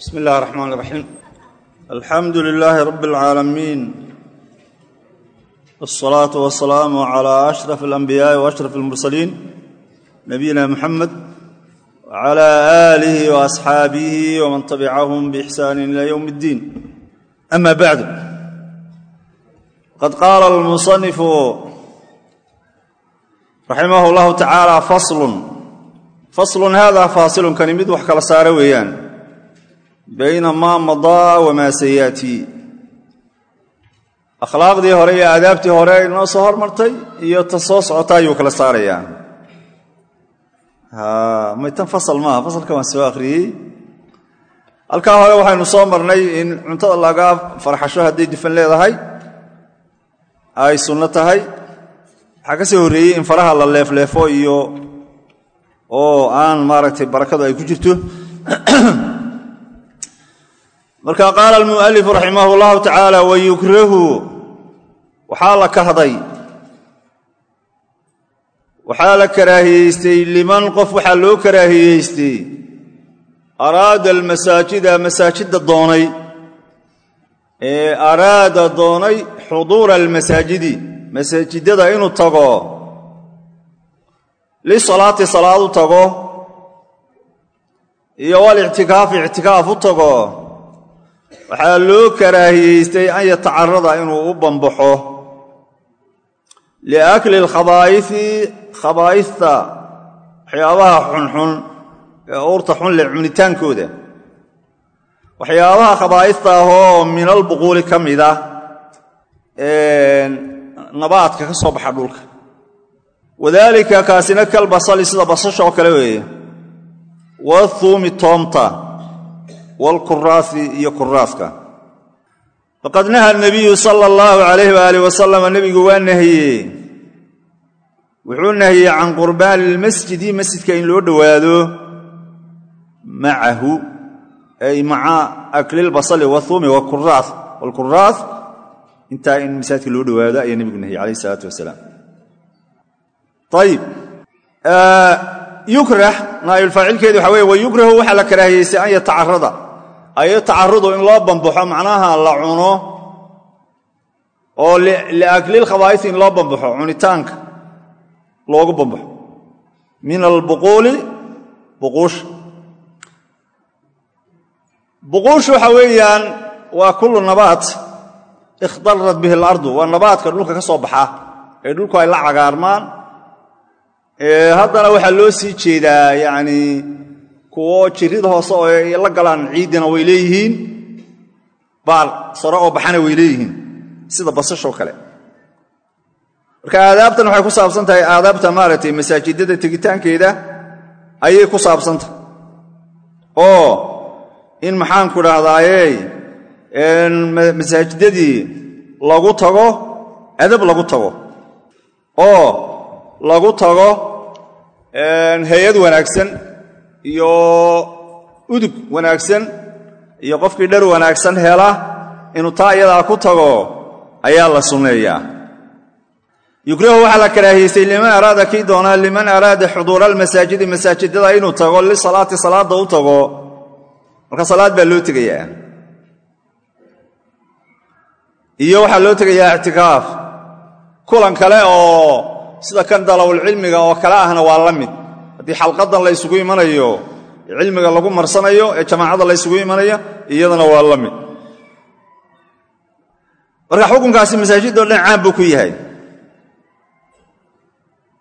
bismi illah raxmaan raxiim alxamdu lilaahi rabbi alcaalamiin wsalaatu wasalaamu cala ashraf alambiyaai wa ashraf almursaliin nabiyina muxamed wcala aalihi wa asxaabihi waman tabicahum biixsaanin ila yowm iddiin ama bacdu qad qaala almusanifu raximah llahu tacaala faslun. Faslun hada faasilun kani mid wax kala saara weeyaan bayna maa madaa wamaa sayaatii akhlaaqdii hore iyo aadaabtii hore inoo soo hormartay iyo ta soo socota ayuu kala saarayaa maytan fasal maaha fasalka waan soo akhriyey halkaa hore waxaynu soo marnay in cuntada laga farxasho hadday dufan leedahay ay sunno tahay waxaa ka soo horreeyey in faraha la leefleefo iyo oo aan maaragtay barakadu ay ku jirto marka qaala almu'alifu raximah اllahu tacaala wayukrahu waxaa la kahday waxaa la karaahiyeystay liman qof waxaa loo karaahiyeystay araada almasaajida masaajidda doonay ee araada doonay xuduura almasaajidi masaajidada inuu tago lisalaati salaad u tago iyo walictikaafi ictikaaf u tago waxaa loo karaahiyeystay an yatacarada inuu u bambaxo liakli alkhabaa'ifi khabaa'ifta waxyaabaha xunxun ee uurta xun leh cunitaankooda. Waxyaabaha khabaa'ifta ahoo min albuquuli ka mida nabaadka ka soo baxa dhulka. Wadaalika kaasina kal basali sida basasha oo kale weeye. Wathuumi toomta wlkuraasi iyo kuraaska faqad naha nabiyu sala allahu calayh waalih wasalama nebigu waa nahiyey wuxuu nahiyey can qurbaani lmasjidi masjidka in loo dhowaado macahu ay maca aklilbasali wathuumi wlkuraas intaa in masaajidka loo dhowaado ayaa nebigu nahiyey calayh isalaatu wasalaam ayib yukrah naayulfaacilkeedu waxa weye wayukrahu waxaa la karaahiyeystay an yatacarada ayo tacarudu in loo bambaxo macnaha la cuno oo liaklil khabaa'is in loo bambaxo cunitaanka loogu bambaxo min albuquuli buquusha buquushu waxa weeyaan waa kullu nabaat ikhdarat bihi alardu waa nabaadka dhulka ka soo baxa ee dhulku ay la cagaarmaan. Haddana waxaa loo sii jeedaa yacni kuwo jirrida hoose oo la galaan ciiddina way leeyihiin baal sare oo baxana way leeyihiin sida basashoo kale. Marka aadaabtan waxay ku saabsan tahay aadaabta maaragtay masaajidada tegitaankeeda ayay ku saabsantahay oo in maxaanku dhahdaayey masaajidadii lagu tago adab lagu tago. Oo lagu tago hay'ad wanaagsan iyo udug wanaagsan iyo qofkii dhar wanaagsan hela inuu taa iyadaa ku tago ayaa la sunneeyaa yukrahu waxaa la karaahiyeystay liman araada kii doonaa liman araada xuduura almasaajidi masaajidada inuu tago lisalaati salaadda u tago. Marka salaad baa loo tegayaa. Iyo waxaa loo tegayaa ictikaaf. Kulan kale oo sida kan dalawulcilmiga oo kale ahna waa la mid haddii xalqadan la ysugu imanayo cilmiga lagu marsanayo ee jamaacadda la ysugu imanayo iyadana waa la mid. Marka xukunkaasi masaajidoo dhan caan buu ku yahay.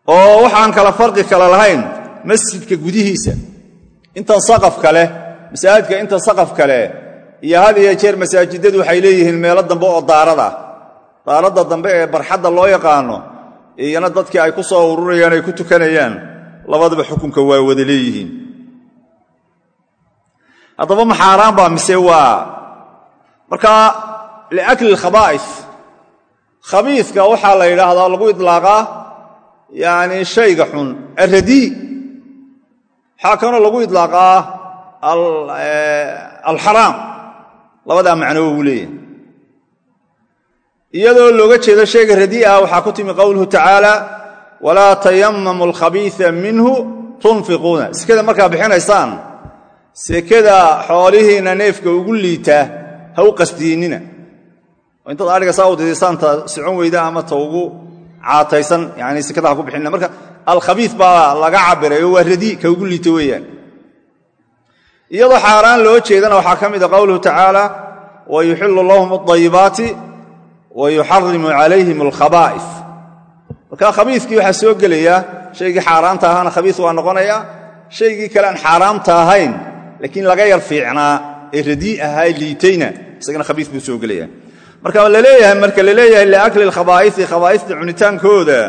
Oo waxaan kala farqi kale lahayn masjidka gudihiisa. Intan saqaf kale masaajidka intan saqaf kale iyo had iyo jeer masaajidadu waxay leeyihiin meelo dambe oo daarada daaradda dambe ee barxadda loo yaqaano iyana dadkii ay ku soo ururayaan ay ku tukanayaan labadaba xukunka waa wada leeyihiin. Haddaba ma xaaraan baa mise waa? Marka liakli khabaa'if khabiiska waxaa la yidhaahdaa lagu idlaaqaa yacni shayga xun alradii waxaa kaloo lagu idlaaqaa alxaraam. Labadaa macnoo buu leeyahay. Iyadoo looga jeedo shayga radii ah waxaa ku timi qowluhu tacaala walaa tayamamu alkhabiia minhu tunfiquuna. Iskada markaa bixinaysaan sekada xoolihiinna neefka ugu liita ha u qasdiyinnina oo intaad adhiga saa u didisaanta socon weyda ama ta ugu caataysan yani sekada ku bixinina. Marka alkhabiis baa laga cabiray oo waa radi ka ugu liita weeyaan. Iyadoo xaaraan loo jeedana waxaa ka mida qowluhu tacaala wa yuxilu lahum adayibaati wa yuxarimu calayhim alkhabaa'is marka khabiiskii waxaa soo gelaya shaygii xaaraanta ahaana khabiis waa noqonaya shaygii kale aan xaaraamta ahayn laakiin laga yar fiicnaa ee radii ahaa liitayna isagana khabiis buu soo gelaya. Marka la leeyahay marka la leeyahay liakli lkhabaa'isi khabaa'ista cunitaankooda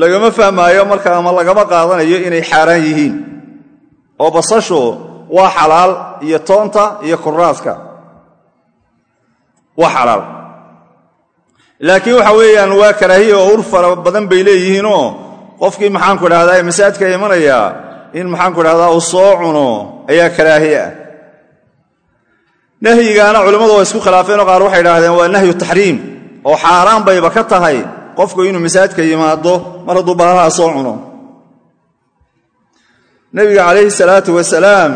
lagama fahmaayo marka ama lagama qaadanayo inay xaaraan yihiin. Oo basashu waa xalaal iyo toonta iyo kuraaska waa xalaal laakiin waxa weeyaan waa karaahiya oo ur fara badan bay leeyihiinoo qofkii maxaanku idhahdaa ee masaajidka imanaya in maxaanku idhahdaa uu soo cuno ayaa karaahiye ah. Nahyigaana culimmadu waa isku khilaafeenoo qaar waxay idhahdeen waa nahyu taxriim oo xaaraan bayba ka tahay qofku inuu masaajidka yimaado mar hadduu baalaha soo cuno. Nebiga calayhi salaatu wasalaam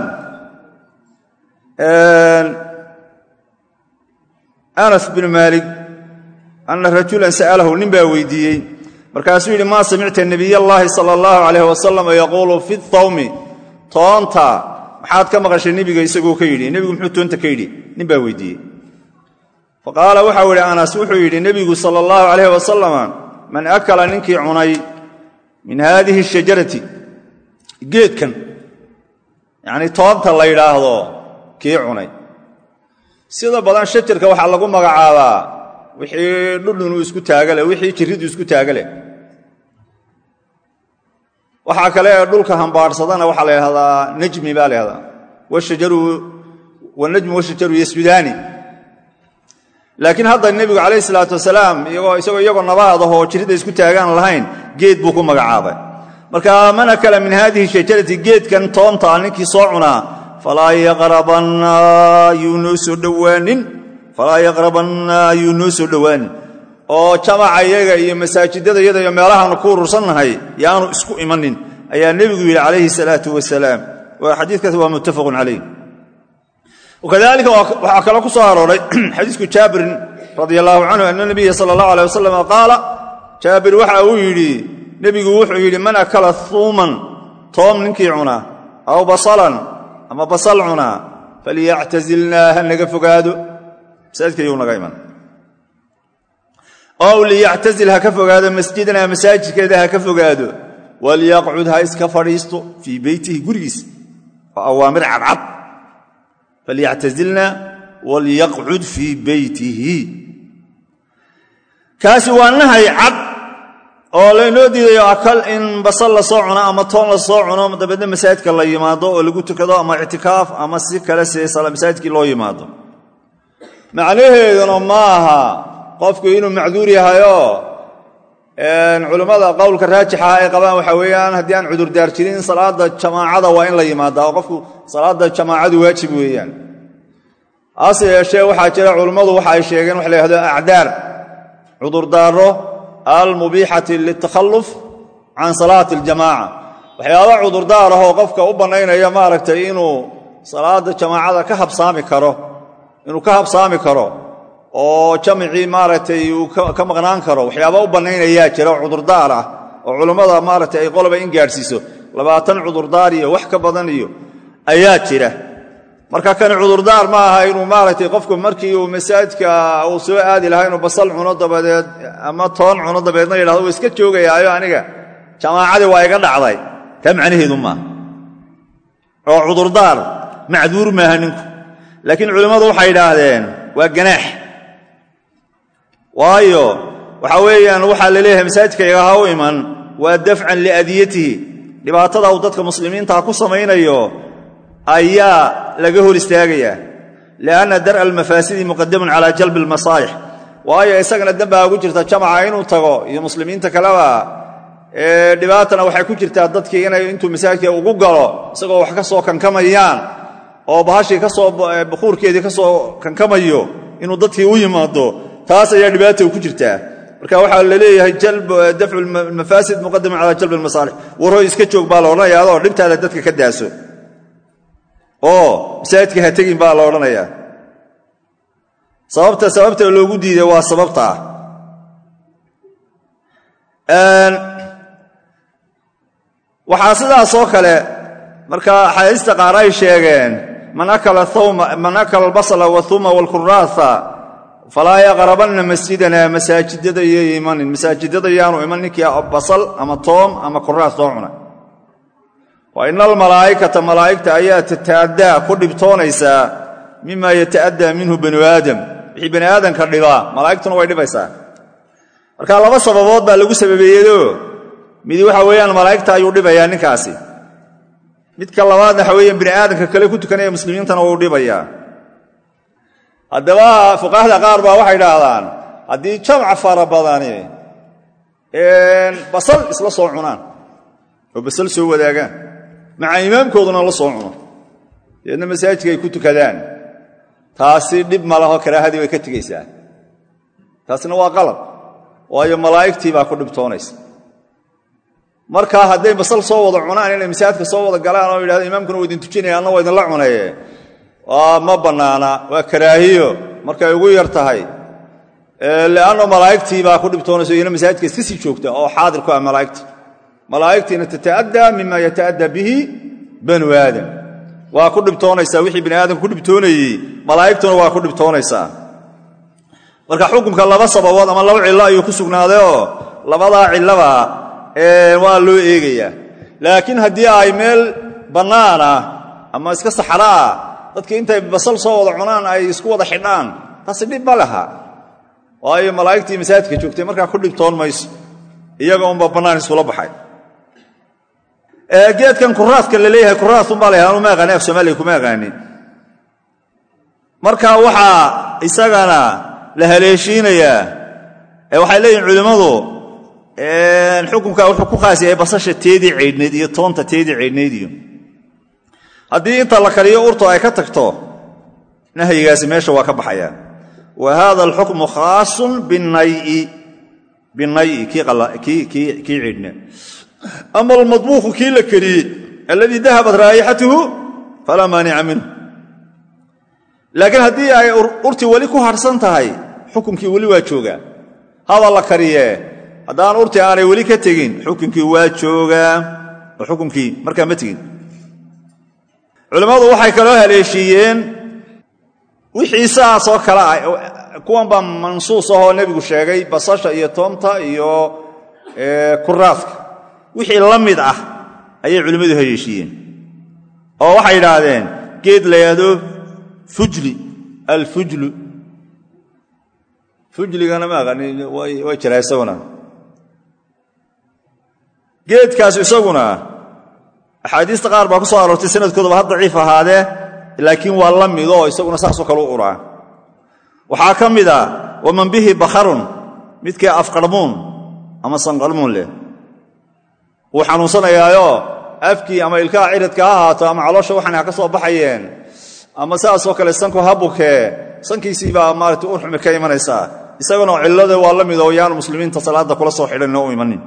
anas binu maalik anna rajulan sa'alahu nin baa weydiiyey. Markaasuu yidhi maa samicta nebiy allaahi sala allahu calayh wasalam yaquulu fi thawmi. Toonta maxaad ka maqashay nebiga isagoo ka yidhi. Nebigu muxuu toonta ka yidhi? Nin baa weydiiyey. Fa qaala waxau anas wuxuu yidhi nebigu sala allahu calayh wasalama man akala ninkii cunay min haadihi shajarati geedkan yacnii toonta la yidhaahdo kii cunay. Sida badan shajarka waxaa lagu magacaabaa wixii dhudhunu isku taaga leh wixii jirridu isku taaga leh waxaa kale ee dhulka hambaadhsadana waxaa la yidhahdaa najmi baa la yhahdaa wanajmu washajaru yasjudaani. Laakiin hadda nebigu calayh isalaatu wasalaam isagoo iyagoo nabaad ahoo jirrida isku taagaan lahayn geed buu ku magacaabay. Marka man akala min haadihi shajarati geedkan toonta ninkii soo cunaa falaa yaqrabanna yuu noo soo dhowaanin falaa yaqrabanna soo dhowaanin oo jamaca iyaga iyo masaajidada yada iyo meelahaanu ku urursannahay yaanu isku imanin ayaa nebigu yidhi calayhi salaatu wasalaam. Xadiikaas waa muttafaqun calayh wakadalika waxaa kaloo ku soo arooray xadiisku jaabirin radi allahu canhu ana nabiya sala allahu alay wasalam qaala jaabir waxa uu yidhi nebigu wuxuu yidhi man akala huuman toom ninkii cunaa aw basalan ama basal cunaa falyactazilnaa ha naga fogaado masaajidka yuu naga iman ow liyactazil ha ka fogaado masjidana masaajidkeeda ha ka fogaado. Walyaqcud ha iska fadhiisto fii beytihi gurigiis. Waa awaamir cadcad. Falyactazilna walyaqcud fii beytihi kaasi waa nahay cad oo laynoo diidayo akal in basal la soo cuno ama toon la soo cuno dabeedna masaajidka la yimaado oo lagu tukado ama ictikaaf ama si kale si masaajidkii loo yimaado macnaheeduna ma aha qofku inuu macduur yahayoo culimmada qowlka raajixa ay qabaan waxaa weeyaan haddii aan cudurdaar jirin salaada jamaacada waa in la yimaadaa qofku salaada jamaacadu waajib weeyaan. Hase yeeshee waxaa jira culimmadu waxa ay sheegeen waxa la yhahdo acdaar cudurdaaro almubiixati litakhalluf can salaati aljamaaca waxyaaba cudurdaar ahoo qofka u bannaynaya maaragtay inuu salaada jamaacada ka habsaami karo inuu ka habsaami karo oo jamicii maaragtay uu ka maqnaan karo waxyaaba u bannaynayaa jira oo cudurdaar ah oo culummada maaragtay ay qoloba in gaadhsiiso labaatan cudurdaar iyo wax ka badan iyo ayaa jira. Marka kani cudurdaar ma aha inuu maaragtay qofku markii uu masaajidka uu soo aadi lahaa inuu basal cuno dabadeed ama toon cuno dabeedna yidhahdo wa iska joogayaayo aniga jamaacadii waa iga dhacday. Taa macnaheedu maaha oo cudurdaar macduur maaha ninku laakiin culimmadu waxay yidhaahdeen waa ganaax. Waayo waxa weeyaan waxaa la leeyahay masaajidka igaha u iman waa dafcan liadiyatihi. Dhibaatada uu dadka muslimiintaa ku samaynayo ayaa laga hor istaagayaa lianna dar'a almafaasidi muqadamun calaa jalbi almasaalix waayo isagana dembaa ugu jirta jamaca inuu tago iyo muslimiinta kaleba dhibaatana waxay ku jirtaa dadkii inay intuu masaajidka ugu galo isagoo wax ka soo kankamayaan oo bahashii ka soo ka soo kankamayo inuu dadkii u yimaado taas ayaa dhibaata ku jirtaa marka waxaa la leeyahay dafcu mafaasid muqadaman calaa jalbi almasaalix. Warhoy iska joog baa la odhanayaa adoo dhibtaada dadka ka daaso. Oo masaajidka ha tegin baa la odhanayaa. Sababta sababta loogu diiday waa sababta. Waxaa sidaasoo kale marka axaadiista qaar ay sheegeen man akala albasla wathuma waalkuraasa falaa yaqrabanna masjidana masaajidada iyo imanin masaajidada yaanu iman ninkii basal ama toom ama kuraas soo cuna. Wa ina almalaa'ikata malaa'igta ayaa tata'addaa ku dhibtoonaysaa mima yata'addaa minhu banu aadam. Wixii bani aadamka dhibaa malaa'igtuna way dhibaysaa. Marka laba sababood baa lagu sababeeyedo midi waxa weeyaan malaa'igta ayuu dhibayaa ninkaasi midka labaadna waxa weeyaan bini aadamka kale ku tukanaya muslimiintana wuu dhibayaa. Haddaba fuqahada qaar baa waxay idhaahdaan haddii jamca fara badani basal isla soo cunaan oo basal soo wadaagaan maca imaamkooduna la soo cuno deedna masaajidka ay ku tukadaan taasi dhib ma laho karaahadii way ka tegaysaa taasina waa qalab waayo malaa'igtii baa ku dhibtoonaysa markaa hadday basal soo wada cunaan inay masaajidka soo wada galaan oo yidhahdo imaamkuna waa idin tujinaya anna waa cunaye. Ma bannaana waa karaahiyo. Markay ugu yar tahay leanno malaa'igtii baa ku dhibtoonaysa iyana masaajidka iska sii joogta oo xaadir ku ah malaa'igta. Malaa'igtiina tata'addaa mima yata'addaa bihi banu aadam. Waa ku dhibtoonaysaa wixii bani aadam ku dhibtoonayey malaa'igtuna waa ku dhibtoonaysaa. Marka xukunka laba sababood ama laba cillo ayuu ku sugnaadayoo labadaa cillaba waa loo eegayaa. Laakiin haddii ay meel bannaan ah ama iska saxra ah dadkii intay basal soo wada cunaan ay isku wada xidhaan taasi dhib ma laha. Waayo malaa'igtii masaajidka joogtay markaa ku dhibtoon mayso iyaga unba bannaan iskula baxay. Geedkan kuraadka la leeyahay kuraasunbaa la anu ma aqaani soomaaliya kuma aqaani marka waxaa isagana la haleeshiinayaa waxay leeyihiin culimmadu xukunka wuxuu ku khaas yahay basasha teedii caydhnayd iyo toonta teedii caydhnayd iyo. Haddii inta la kariyo urtu ay ka tagto nahyigaasi meesha waa ka baxaya. Wa hada alxukmu khaasun binayi kii ciidhne ama almadbuuqu kii la kariyey alladii dahabat raa'ixatuhu falaa maanica minhu. Laakiin haddii ay urtii weli ku harhsan tahay xukunkii weli waa joogaa. Haba la kariyee haddaan urtii aanay weli ka tegin xukunkii waa joogaa oo xukunkii markaa ma tegin. Culimmadu waxay kaloo haleeshiiyeen wixii saasoo kale ah kuwan baa mansuus ahoo nebigu sheegay basasha iyo toomta iyo kuraaska wixii la mid ah ayay culimmadu haleeshiiyeen. Oo waxay idhaahdeen geed la yahdo fujli alfujlu. Fujligana ma aqani way jiraa isaguna geedkaas isaguna axaadiista qaar baa ku soo aroortay sanadkoodaba ha daciif ahaadee laakiin waa la midoo isaguna saasoo kale u uraa waxaa ka mid a waman bihi bakharun midkii afqarmuun ama sanqarmuun leh. Wuu xanuunsanayaayo afkii ama ilkaha ciridka ha ahaato ama caloosha waxan ha ka soo baxayeen ama saasoo kale sanku ha bukee sankiisii baa maarata urxumi ka imanaysaa. Isaguna cillada waa la midoo yaanu muslimiinta salaadda kula soo xidhan oo u imanin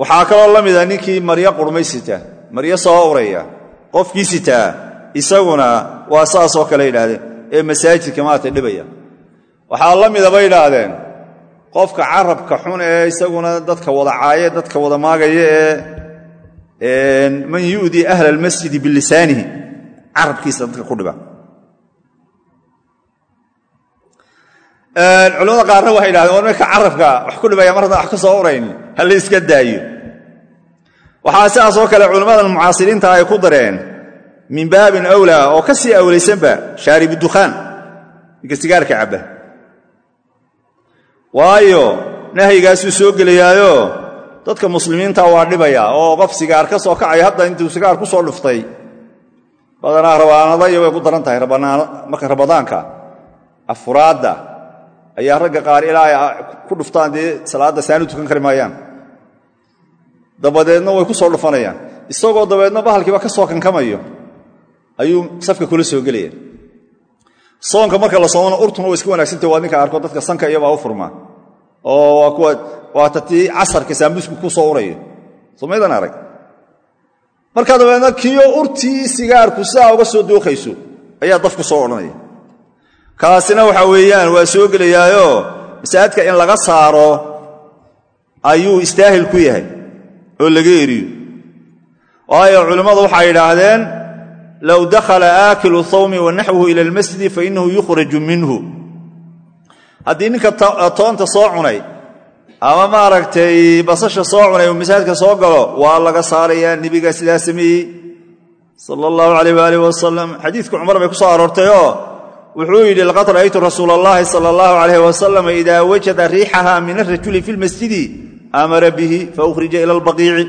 waxaa kaloo la mida ninkii maryo qurmay sita maryo soo uraya qofkii sitaa isaguna waa saasoo kale yidhaahdeen ee masaajidka maarata dhibaya. Waxaa la mida bay idhaahdeen qofka carabka xun ee isaguna dadka wada caaye dadka wada maagaya ee man yu'dii ahla almasjidi bilisaanihi carabkiisa dadka ku dhiba. Culamada qaarna waxay yidhahdeen war marka carabka wax ku dhibaya mar haddaan wax ka soo urayn ha la iska daayo. Waxaa sidaasoo kale culimmadan mucaasiriinta ay ku dareen min baabin awlaa oo ka sii awlaysanba shaaribu dukhaan ninka sigaarka cabba. Waayo nahyigaasuu soo gelayaayo dadka muslimiinta waa dhibaya oo qof sigaar ka soo kacaya hadda intuu sigaar ku soo dhuftay badanaa rabaanada iyo way ku daran tahay marka rabadaanka afuraadda ayaa ragga qaar ilaa ku dhuftaan dee salaadda saanu tukan kari maayaan dabadeedna way ku soo dhufanayaan. Isagoo dabeedna bahalkiiba ka soo kankamayo ayuu safka kula soo gelaya soonka marka la soomana urtuna way iska wanaagsantah waa ninka arko dadka sanka iyabaa u furmaa. Oo waa tatii casarka saambusku ku soo urayo somaydan arag. Markaa dabeedna kiyo urtii sigaarku sidaa uga soo dooqayso ayaa dafku soo odhanaya. Kaasina waxa weeyaan waa soo gelayaayo. Masaajidka in laga saaro ayuu istaahil ku yahay oo laga eriyo. Waayo culimmadu waxay idhaahdeen low dakhala aakilu thawmi wa naxwuhu ila almasjidi fa innahu yukhraju minhu. Haddii ninka toonta soo cunay ama maaragtay basasha soo cunay uu masaajidka soo galo waa laga saarayaa nebigaa sidaa sameeyey sala allahu calayh waalih wasalam xadiidka cumar bay ku soo aroortayoo wuxuu yidhi laqad ra'aytu rasuula allahi sala allahu calayh wasalam idaa wajada riixaha min arajuli fi lmasjidi amara bihi faukhrija ila albaqiici.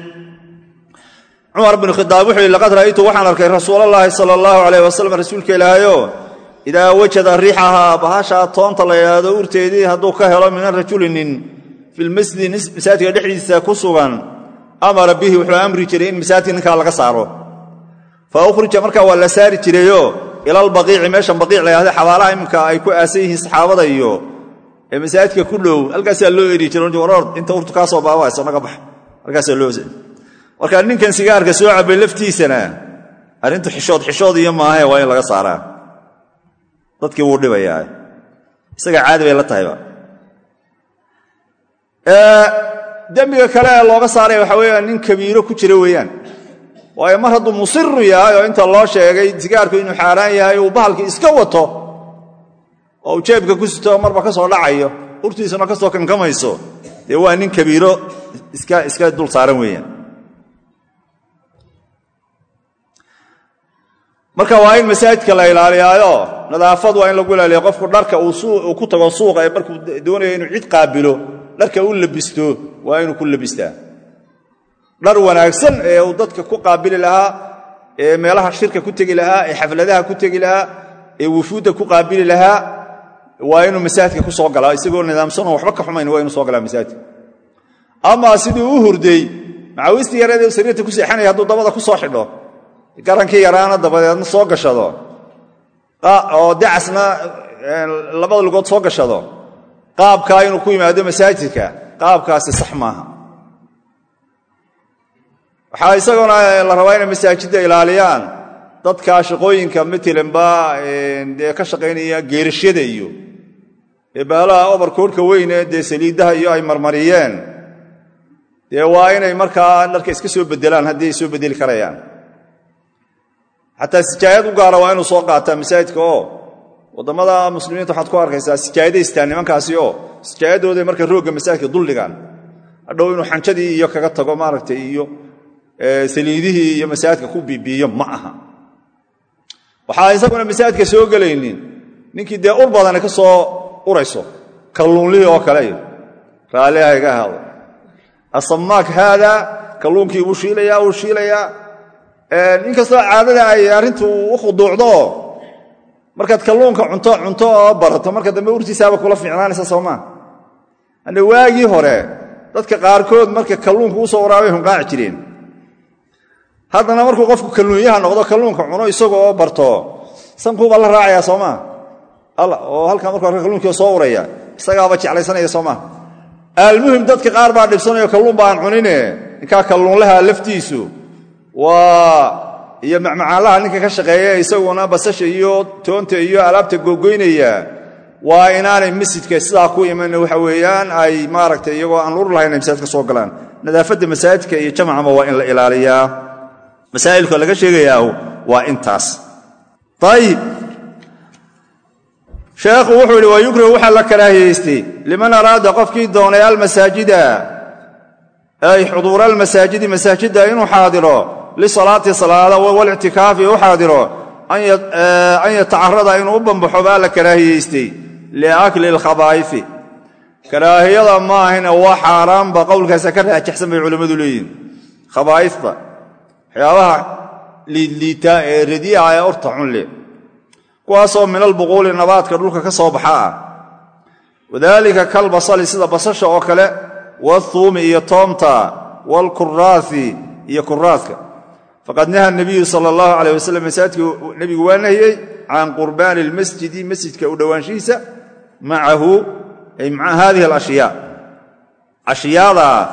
Cumar binu khidaab wuxuu yidhi laqad ra'aytu waxaan arkay rasuulallaahi sala allahu calayh wasalam rasuulka ilaahayo idaa wajada riixahaa bahashaa toonta la yidhaahdo urteedii hadduu ka helo min arajuli nin fi lmasjidi masaajidka dhexdiisa ku sugan amara bihi wuxuu amri jiray in masaajidka ninkaa laga saaro. Fa ukhrija markaa waa la saari jirayo ila albaqiici meeshan baqiic la yhahda xabaalaha iminka ay ku aasan yihiin saxaabada iyo ee masaajidka ku dhow halkaasaa loo eri waroor inta urtu kaa soo baabaayso naga bax halkaasaa loo marka ninkan sigaarka soo cabay laftiisana arrintu xishood xishood iyo maahae waa in laga saaraa. Dadkii wuu dhibayaa. Isaga caadi bay la tahayba. Dembiga kale looga saaraya waxaa weeyaan nin kabiiro ku jira weeyaan. Waayo mar hadduu musiru yahay oo inta loo sheegay sigaarku inuu xaaraan yahay uu bahalkii iska wato oo jeebka ku sito marba ka soo dhacayo urtiisuna ka soo kankamayso. Dee waa nin kabiiro iska dul saaran weeyaan. Marka waa in masaajidka la ilaaliyaayo nadaafad waa in lagu ilaaliya qofku dharka uu ku tago suuqa ee markuu doonayo inuu cid qaabilo dharka u labisto waa inuu ku labistaa. Dhar wanaagsan ee uu dadka ku qaabili lahaa ee meelaha shirka ku tegi lahaa ee xafladaha ku tegi lahaa ee wufuudda ku qaabili lahaa waa inuu masaajidka ku soo galaa isagoo nidaamsanoo waxba ka xumayn waa inuu soo galaa masaajidka ama sidii u hurday macawistii yareed sariirta ku seexanaya hadduu dabada ku soo xidho garankii yaraana dabadeedna soo gashado oo dacasna labada lugood soo gashado qaabkaa inuu ku yimaado masaajidka qaabkaasi sax maaha. Waxaa isagoona la rabaa inay masaajidda ilaaliyaan dadka shaqooyinka matalanba dee ka shaqaynaya geerashyada iyo ee baalaha obarkoorhka weyne dee saliiddaha iyo ay marmariyeen dee waa inay markaa dharka iska soo bedelaan haddii soo bedeli karayaan. Xataa sijaayad u gaara waa inuu soo qaataa masaajidka oo waddamada muslimiinta waxaad ku arkaysaa sijaayada istaan nimankaasi oo sijaayadooday marka roogga masaajidka duldhigaan hadhow inuu xanjadii iyo kaga tago maaragtay iyo saliidihii iyo masaajidka ku bibiiyo ma aha. Waxaa isaguna masaajidka soo gelaynin. Ninkii dee ur badani ka soo urayso kalluunlihii oo kale raalliha iga ahaado asamaak haada kalluunkii buu shiilayaa wuu shiilayaa inkastoo caadada ay arrintu u khuduucdo markaad kalluunka cunto cunto oo barato marka dambe urtiisaaba kula fiicnaanaysa soomaa ane waagii hore dadka qaarkood marka kalluunka u soo waraabay hunqaaci jireen. Haddana markuu qofku kalluunyaha noqdo kalluunka cuno isaga oo barto sankuubaa la raacayaa soomaa oo halkaa markuu arka kalluunkii soo uraya isagaaba jeclaysanaya soomaa almuhim dadka qaar baa dhibsanayo kalluun baan cunine. Ninkaa kalluunlaha laftiisu waa iyo macmacaanlaha ninka ka shaqeeya isaguna basasha iyo toonta iyo alaabta googoynaya waa inaanay masjidka sidaa ku iman waxa weeyaan ay maaragtay iyagoo aan ur lahayn ay masaajidka soo galaan. Nadaafadda masaajidka iyo jamacaba waa in la ilaaliyaa. Masaa'ilka laga sheegayaa waa intaas. Ayib sheekhu wuxuu yidhi waa yukrahu waxaa la karaahiyaystay liman araada qofkii doonay almasaajida. Ay xuduura almasaajidi masaajidda inuu xaadiro lisalaati salaada walictikaafi u xaadiro an yatacarada inuu u bambaxo baa la karaahiyaystay liakli alkhabaa'ifi karaahiyada ma ahayna waa xaaraanba qowlkaasa ka raajaxsan bay culimmadu leeyihiin khabaa'ifta waxyaabaha liidliita ee radiica ee orta xunle kuwaasoo min albuquuli nabaadka dhulka ka soo baxa ah. Wadaalika kalbasali sida basasha oo kale wathuumi iyo toomta waalkuraafi iyo kuraaska faqad naha nabiyu sala allahu calayh wasalam masaajidka nebigu waa nahiyey can qurbaani almasjidi masjidka u dhowaanshihiisa macahu ay maca hadihi alashyaa. Ashyaada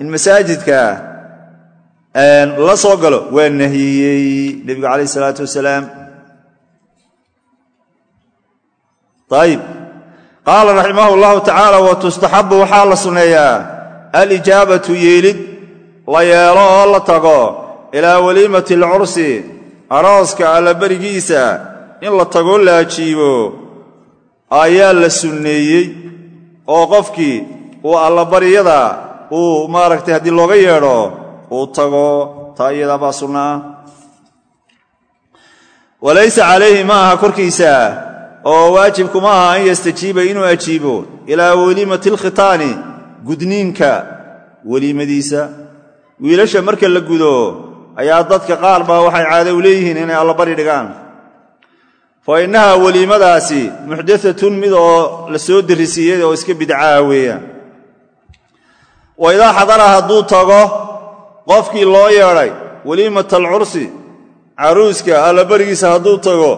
in masaajidka la soo galo waa nahiyey. Nebigu calayh isalaatu wasalaam ayib qaala raximah llahu tacaala wa tustaxabu waxaa la sunneeyaa alijaabatu yeelid la yeelo oo la tago ilaa waliimati alcursi arooska allaberigiisa in la tagoo la ajiibo ayaa la sunneeyey oo qofkii uu allabaryada uu maaragtay haddii looga yeedho uu tago. Taa iyadaabaa sunna ah walaysa calayhi ma korkiisa oo waajibku ma aha an yastajiiba inuu ajiibo ilaa weliimati alkhitaani gudniinka weliimadiisa wiilasha marka la gudo ayaa dadka qaar baa waxay caado u leeyihiin inay allabari dhigaan. Fa innahaa weliimadaasi muxdaatun mid oo la soo darisiiyey oo iska bidcaa weeyaan. Wa idaa xadara hadduu tago qofkii loo yeedhay weliimata alcursi caruuska allabarigiisa hadduu tago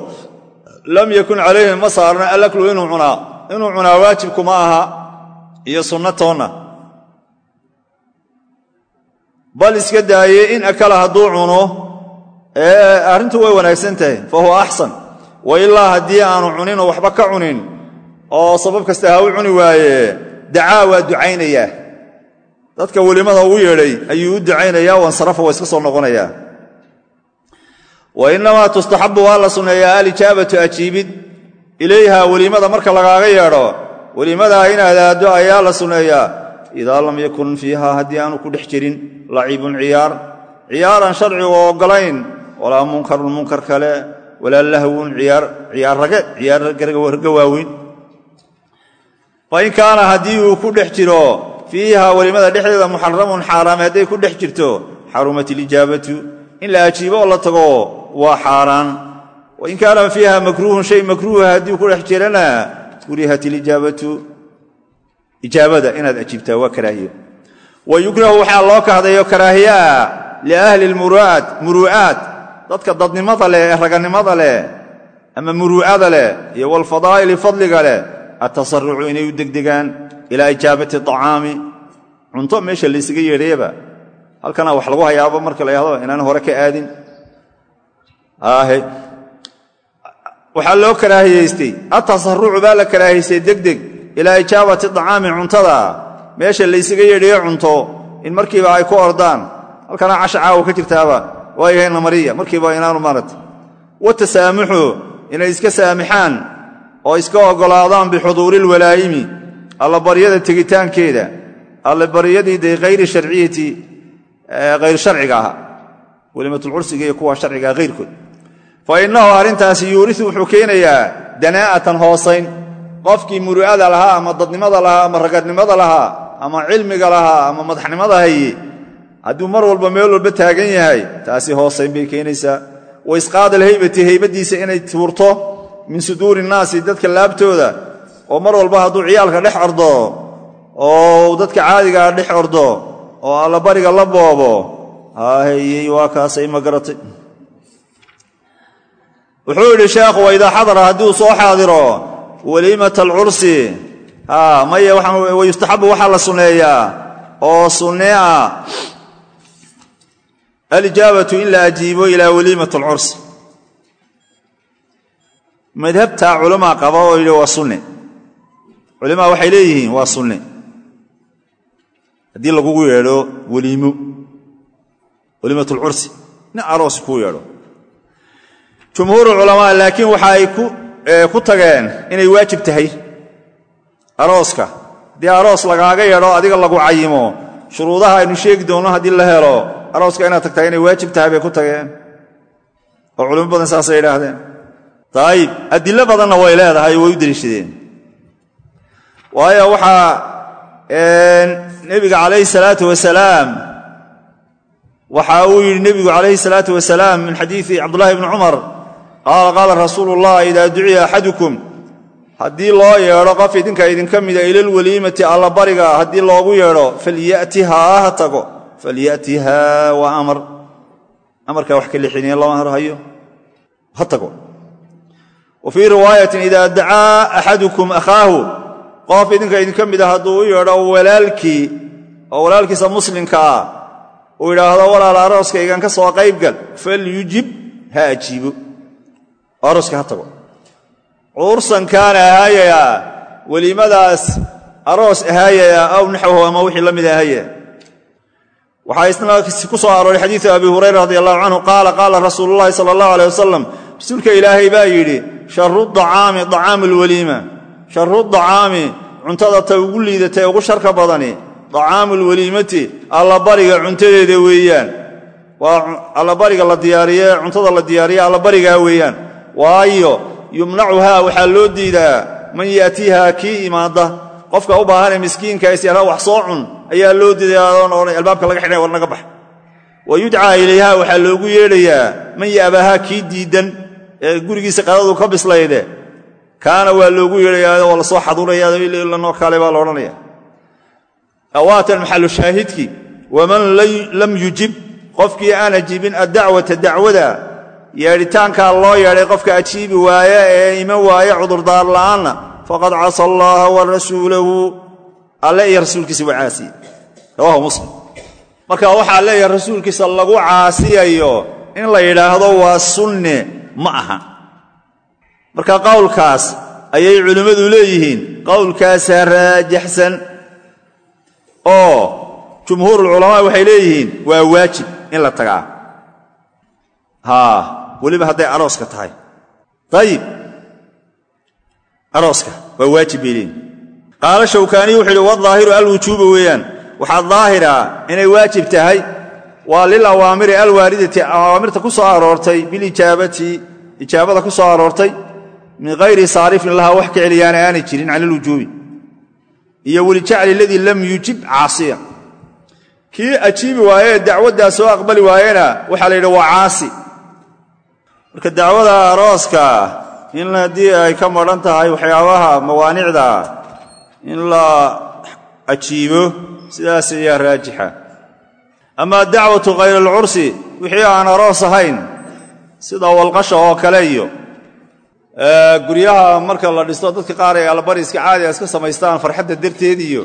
lam yakun calayhi ma saarna alaklu inuu cunaa. Inuu cunaa waajibku ma aha iyo sunno toonna. Bal iska daaye in akala hadduu cuno arrintu way wanaagsan tahay fa huwa axsan. Wa ilaa haddii aanu cuninoo waxba ka cunin oo sabab kasta ha u cuni waaye dacaa waa ducaynayaa. Dadka welimada ugu yeedhay ayuu u ducaynayaa wansarafa waa iska soo noqonayaa wa innamaa tustaxabu waa la sunneeyaa alijaabatu ajiibid ilayha welimada marka lagaaga yeedho welimadaa inaad aaddo ayaa la sunneeyaa idaa lam yakun fiiha haddii aanu ku dhex jirin lacibun ciyaar ciyaaran sharcigu oggolayn walaa munkarun munkar kale walaa lahwun ciyaar rage ciyaar rga waaweyn fain kaana haddii uu ku dhex jiro fiiha welimada dhexdeeda muxaramun xaaraame hadday ku dhex jirto xarumat ilijaabatu in la ajiibo oo la tago waa xaaraan. Wain kaana fiiha makruuhun shay makruuha haddii ku dhex jirana kurihat ilijaabatu ijaabada inaad ajiibtaa waa karaahiyo. Wa yukrahu waxaa loo kahdayo karaahiyaa liahli lmuru'aat muru'aat dadka dadnimada leh ee raganimada leh ama muru'ada leh iyo walfadaa'ili fadliga leh atasarucu inay u degdegaan ilaa ijaabati acaami cunto meesha laysaga yeedhayaba. Halkana wax lagu hayaabo marka la yahdo inaan hore ka aadin waxaa loo karaahiyaystay atasarucu baa la karaahiystay degdeg ilaa ijaabati acaami cuntada. Meesha laysaga yeedhayo cunto in markiiba ay ku ordaan. Halkana casha caawa ka jirtaaba waayahayna mariya markiiba inaanu maarata watasaamuxu inay iska saamixaan oo iska oggolaadaan bixuduuri lwalaa'imi allabaryada tegitaankeeda allabaryadii dee hayri sharciyati hayr sharciga aha welimatulcursiga iyo kuwa sharcigaa hayrkood fa innahu arrintaasi yuurisu wuxuu keenayaa danaa'atan hoosayn. Qofkii muru'ada lahaa ama dadnimada lahaa ama ragadnimada lahaa ama cilmiga lahaa ama madaxnimada haye hadduu mar walba meel walba taagan yahay taasi hoosayn bay keenaysaa. Wa isqaad alhaybati haybaddiisa inay tuurto min suduuri innaasi dadka laabtooda oo mar walba hadduu ciyaalka dhex ordo oo dadka caadigaa dhex ordo oo allabariga la boobo waa kaasay ma garatay wuxuu yidhi sheekhu waidaa xadara haddii soo xaadiro waliimata alcursi maya wayustaxabu waxaa la sunneeyaa oo sunne ah alijaabatu in la ajiibo ilaa waliimat alcursi madhabtaa culamaa qaba oo yidhi waa sunne. Culimaa waxay leeyihiin waa sunne. Haddii lagugu yeedho weliimo weliimat alcursi nin aroos kuu yeedho jumhuuru culamaa laakiin waxa ay ku tageen inay waajib tahay arooska. Haddii aroos lagaaga yeedho adiga lagu cayimo. Shuruudaha aynu sheegi doonno haddii la helo arooska inaad tagtaa inay waajib tahay bay ku tageen. Oo culimo badan saasay yidhaahdeen. Dayib adilo badanna way leedahay way u deliishadeen. Waayo waxaa nebiga calayhi salaatu wasalaam waxa uu yidhi nebigu calayhi salaatu wasalaam min xadiidi cabdullahi bni cumar qaala qaala rasuulu ullah idaa duciya axadukum haddii loo yeedho qof idinka idinka mida ilalweliimati allabariga haddii loogu yeedho falyatihaa ha tago. Falyatihaa waa amar. Amarkaa wax ka lixiniya lama harhayo. Ha tago. Wa fii riwaayatin idaa dacaa axadukum akhaahu. Qof idinka idinka mida hadduu u yeedho walaalkii oo walaalkiisa muslimka ah uu idhaahdo walaal arooskaygan ka soo qaybgal falyujib. Ha ajiibo arooska ha tago. Cursan kaana ahaayaya weliimadaas aroos ahaayaya aw naxwahu ama wixii la mid ahaya waxaa isna ku soo arooray xadiidu abi hurayra radi allahu canhu qaala qaala rasuulu llahi sala allahu aleyh wasalam rasuulka ilaahay baa yidhi sharu dacaami dacaamu lweliima sharu dacaami cuntada ta ugu liidata ee ugu sharka badani dacaamu lweliimati allabariga cuntadeeda weeyaan. Waa allabariga la diyaariye cuntada la diyaariye allabarigaa weeyaan waayo yumnacuhaa waxaa loo diidaa man yaatiiha kii imaada. Qofka u baahanee miskiinka isyara wax soo cun ayaa loo diiday albaabka laga xidhay war naga bax. Wa yudcaa ilayha waxaa loogu yeedhayaa man yaabahaa kii diidan ee gurigiisa qadadu ka bislayde. Kaana waa loogu yeedhayaa waa la soo xaduurayalanoo kale baa laodhanaya awaatan maxalu shaahidkii waman lam yujib qofkii aan ajibin addacwata dacwada yeedhitaankaa loo yeedhay qofka ajiibi waaye ee iman waaye cudurdaar la'aanna faqad casa allaha wa rasuulahu. Alle iyo rasuulkiisa waa caasiye rawahu muslim. Marka waxaa leeyahay rasuulkiisa lagu caasiyayo in la yidhaahdo waa sunne ma aha. Marka qowlkaas ayay culimmadu leeyihiin qowlkaasaa raajaxsan oo jumhuurulculamaa waxay leeyihiin waa waajib in la tagaa weliba hadday arooska tahay. Ayib arooska waa waajib bay qaala shawkaaniy wuxuu yidhi wadaahiru alwujuuba weeyaan. Waxaa daahira inay waajib tahay waa lil awaamiri alwaaridati awaamirta ku soo aroortay bilijaabati ijaabada ku soo aroortay min hayri saarifin laha wax ka celiyaana aanay jirin cala alwujuubi. Iyo walijacli aladii lam yujib caasiya. Kii ajiibi waayee dacwaddaa soo aqbali waayena waxaa la yidhi waa caasi marka dacwada arooska in haddii ay ka madhan tahay waxyaabaha mawaanicda in la ajiibo sidaas ayaa raajixa. Amaa dacwatu khayr alcursi wixii aan aroos ahayn sida walqasha oo kale iyo guryaha marka la dhisto dadka qaar ay albariska caadiga iska samaystaan farxadda darteed iyo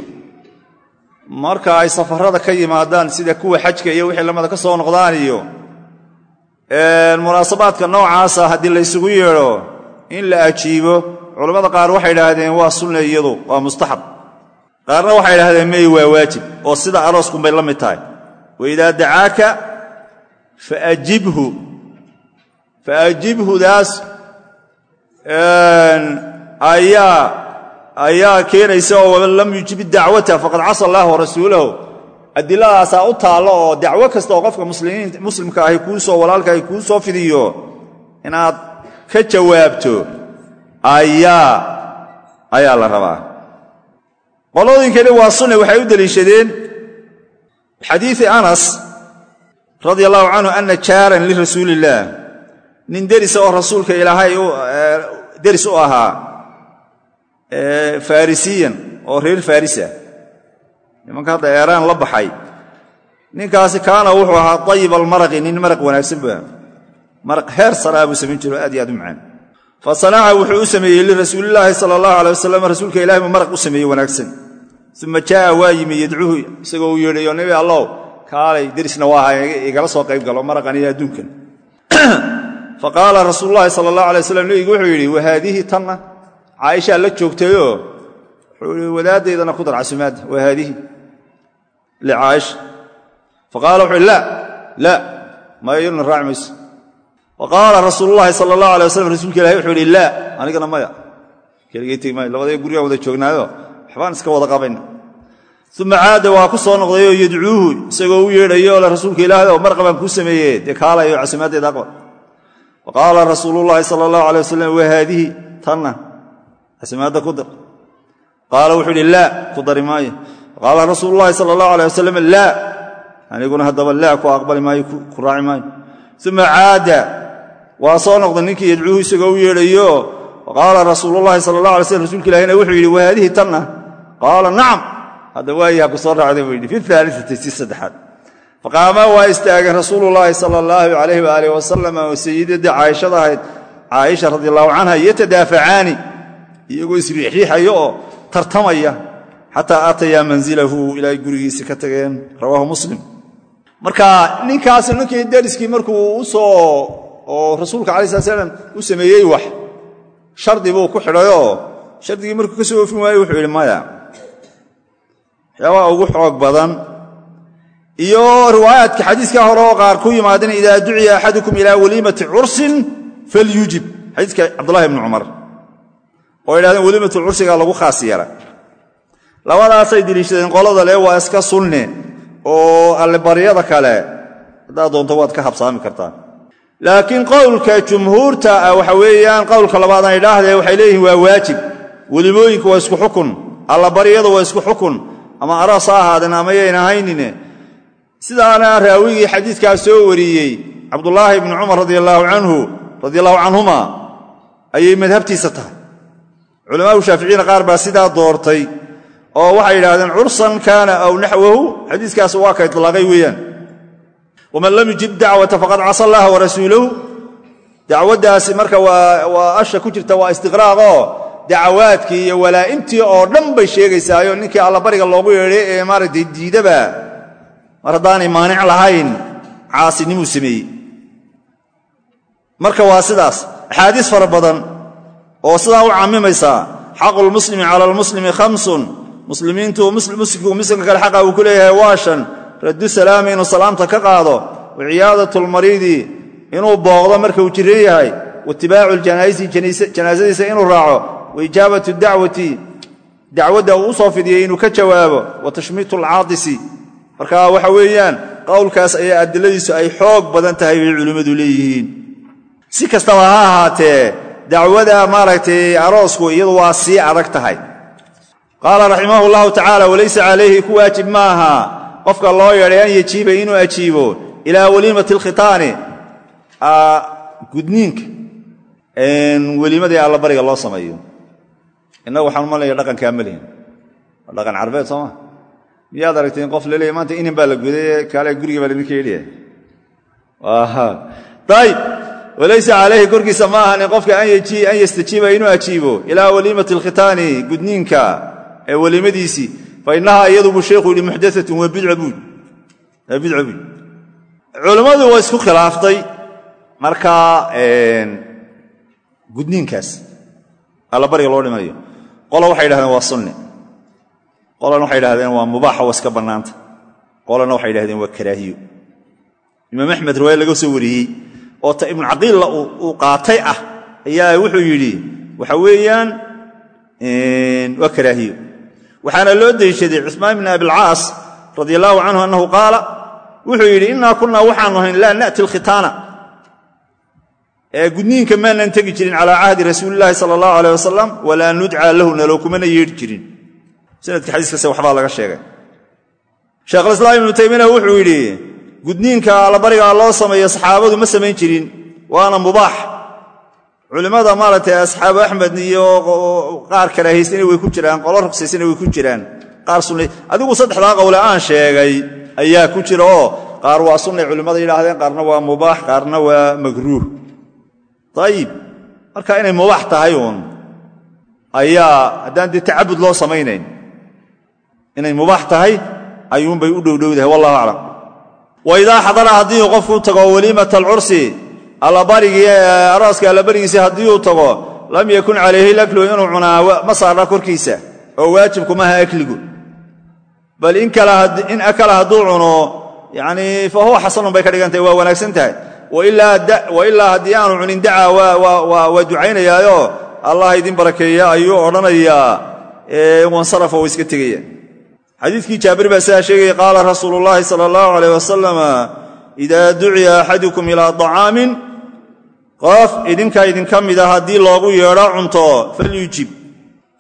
marka ay safarada ka yimaadaan sida kuwa xajka iyo wixii lamada ka soo noqdaan iyo munaasabaadka noocaasa haddii laysugu yeedho in la ajiibo culammada qaar waxay idhaahdeen waa sunne iyadu waa mustaxab. Qaarna waxay idhahdeen mey waa waajib. Oo sida arooskunbay la mid tahay. Waidaa dacaaka faajibhu faajibhudaas ayaa keenaysa oo lam yujib dacwata faqad casa allaah warasuulahu adilladaasaa u taallo oo dacwo kasta oo qofka muslimka ahi kuusoo walaalka ahi kuu soo fidiyo inaad ka jawaabto ayaa la rabaa. Qolooyinkani waa sunne waxay u deliishadeen xadiii anas radia allahu canhu ana jaaran lirasuuli illaah nin derisa oo rasuulka ilaahay deris u ahaa farisiyan oo reer farisa nimanka hadda eeraan la baxay ninkaasi kaana wuxuu ahaa ayib almaraqi nin maraq wanaagsan aha maraq heer saraa buu samayn jiro aad iyo aad u macaan. Fa sanaca wuxuu u sameeyey lirasuulillaahi sala allahu alay wasalam rasuulka ilahi maraq u sameeyey wanaagsan. Uma jaa'a waa yimi yadcuhu isagoo uu yeedhayo nebi allow kaalay derisna waa aha igala soo qayb galo maraqan iyo adduunkan. Faqaala rasuululahi sala allah alay waslam nebigu wuxuu yidhi wahaadihi tanna? Caaishaa la joogtayoo? Wadaaddaydana ku dar casumaadda licaaisha faqaala wuxuu yhi la la mayadna raaci mayso faqaala rasuululahi sala allah alay waslam rasuulka ilahi wuxuu yidhi laa anigana maya keligay tegi maayo labadee gurigaan wada joognaayo waxbaan iska wada qabayna uma caada waa ku soo noqdayoo yadcuuhu isagoo u yeedhayo le rasuulka ilaahay oo marqa baan kuu sameeye dee kaalayo casumaaddeeda aqbal faqaala rasuulullaahi sala allahu alay wasalam wahaadihi tanna casumaadda ku dar qaala wuxuu yidhi laa ku dari maayo faqaala rasuululahi sala allahu alay wasalam laa aniguna haddaba laa ku aqbali maayo ku raaci maayo. Uma caada. Waa soo noqday ninkii yadcuuhu isagoo u yeedhayo. Faqaala rasuululahi sala allah alay slm rsulka ilahina wuxuu yidhi wahaadihi tanna? Qaala nacam. Hadda waayaha ku soo raacday buu yidhi fi aaliati si saddexaad. Faqaamaa waa istaageen rasuulullaahi sala allahu calayh waalih wasalam oo sayidadii caaishada ahayd. Caaisha radi allahu canha yatadaafacaani iyagoo isriixriixaya oo tartamaya xataa aatayaa manzilahu ilaahay gurigiisa ka tageen rawaahu muslim. Marka ninkaas ninkii dariskii markuu u soo oo rasuulka alai slat u sameeyey wax shardi buu ku xidhayoo shardigii markuu ka soo oofin waayey wuxuu yidhi maya waxyaabaha ugu xoog badan. Iyo riwaayaadka xadiiska hore oo qaar ku yimaadeen idaa duciya axadukum ilaa waliimati cursin falyujib. Xadiiska cabdulahi bni cumar. Oo yidhahdeen weliimatu cursiga lagu khaas labadaasay deliishadeen qolada le waa iska sunne oo allebaryada kale. Haddaad doonto waad ka habsaami kartaa. Laakiin qowlka jumhuurta ah waxa weeyaan qowlka labaadaan idhaahdee waxay leeyihiin waa waajib. Welimooyinka waa isku xukun. Allabaryada waa isku xukun. Ama aroos ha ahaadeen ama yayn ahaynine sidaana raawigii xadiidkaas soo wariyey cabdulaahi bni cumar radi allaahu canhu radi allahu canhuma ayay madhabtiisa tahay. Culamaau shaaficiyina qaar baa sidaa doortay oo waxay yidhahdeen cursan kaana aw naxwahu. Xadiiskaas waa ka itlaaqay weeyaan. Waman lam yujib dacwata faqad casa allaha warasuulahu dacwaddaasi marka waa asha ku jirta waa istiqraaqoo dacawaadkii iyo walaa'imtii oo dhan bay sheegaysaayo ninkii allabariga loogu yeedhay ee maaragtay diidaba mar haddaanay maanic lahayn caasinimuu sameeyey. Marka waa sidaas axaadiis fara badan oo sidaa u cammimaysaa xaqu lmuslimi cala almuslimi khamsun muslimiintu muslimku muslimka kale xaqa uu ku leeyahay waa shan. Raddu salaami inuu salaamta ka qaado wa lmariidi inuu booqdo marka uu jiran yahay waitibaacu ljanaa'isi janaasadiisa inuu raaco wa ijaabatu dacwati dacwadda uu u soo fidiyey inuu ka jawaabo wa tashmiitu alcaadisi marka waxa weeyaan qowlkaas ayaa adiladiisu ay xoog badan tahay bay culimmadu leeyihiin. Si kastaba ha ahaatee dacwada maaragtay aroosku iyadu waa sii adag tahay qaala raximahu llahu tacaala walaysa calayhi ku waajib maaha. Qofka loo yeedhay an yajiiba inuu ajiibo ilaa waliimati alkhitaani gudniinka weliimadii allabariga loo sameeyo. Innagu waxaan umalnaya dhaqankaa malihin waa dhaqan carbeed sooma miyaad aragteen qof laleeya maanta inin baa la guday kaale guriga baa laidinka yeedhaya ayb walaysa calayhi korkiisa ma ahanin qofka an yastajiiba inuu ajiibo ilaa waliimati alkhitaani gudniinka ee weliimadiisii fa innahaa iyadubuu sheekhu yihi muxdaatun waa bidca buud waa isku khilaaftay. Markaa gudniinkaas allabariga loo dhimayo. Qola waxay yidhahdeen waa sunni qolana waxay yidhahdeen waa mubaaxa waa iska bannaanta. Qolana waxay yidhahdeen waa karaahiyo. Imaam axmed riwaaya laga soo wariyey oo ta ibnu caqiilla uu qaatay ah ayaa wuxuu yidhi waxa weeyaan waa karaahiyo waxaana loo deliishaday cusmaan bn abilcaas radi allaahu canhu annahu qaala wuxuu yidhi innaa kunnaa waxaanu ahayn laa na'ti alkhitaana. Gudniinka maanan tegi jirin calaa cahdi rasuulilaahi sala allahu aleh wasalam walaa nudcaa lahu nalo kumana yeedhi jirin. Sanadka xadiiskase waxbaa laga sheegay. Sheekhulislaam ibnu taymiyana wuxuu yidhi gudniinka allabarigaa loo sameeyo saxaabadu ma samayn jirin waana mubaax culimmada maaragtay asxaabu axmed iyo qaar karaahaysana way ku jiraan qolo rugsaysana way ku jiraan. Qaar sunay adigu saddexdaa qowle aan sheegay ayaa ku jira oo qaar waa sunnay culimmada yidhaahdeen qaarna waa mubaax qaarna waa makruuh ayib marka inay mubaax tahay uun ayaa haddaan dee tacabud loo samaynayn. Inay mubaax tahay ayuunbay u dhowdhowdahay wallahu aclam. Wa idaa xadara haddii qofku tago weliimata alcursi arooska allabarigiisi haddii uu tago lam yakun calayhi laklu inuu cunaa ma saarna korkiisa oo waajibkumaha akligu. Bal in akala hadduu cuno yani fa huwa xasanun bay ka dhigantahay waa wanaagsan tahay. Wailaa haddii aanu cunin dacaa waa ducaynayaayo allah idin barakeeya ayuu odhanayaa wansarafa waa iska tegaya. Xadiidkii jaabir baa sidaa sheegaya qaala rasuulu llaahi sala allahu alayh wasalam idaa duciya axadukum ilaa طacaamin qof idinka idinka mida haddii loogu yeedho cunto falyujib.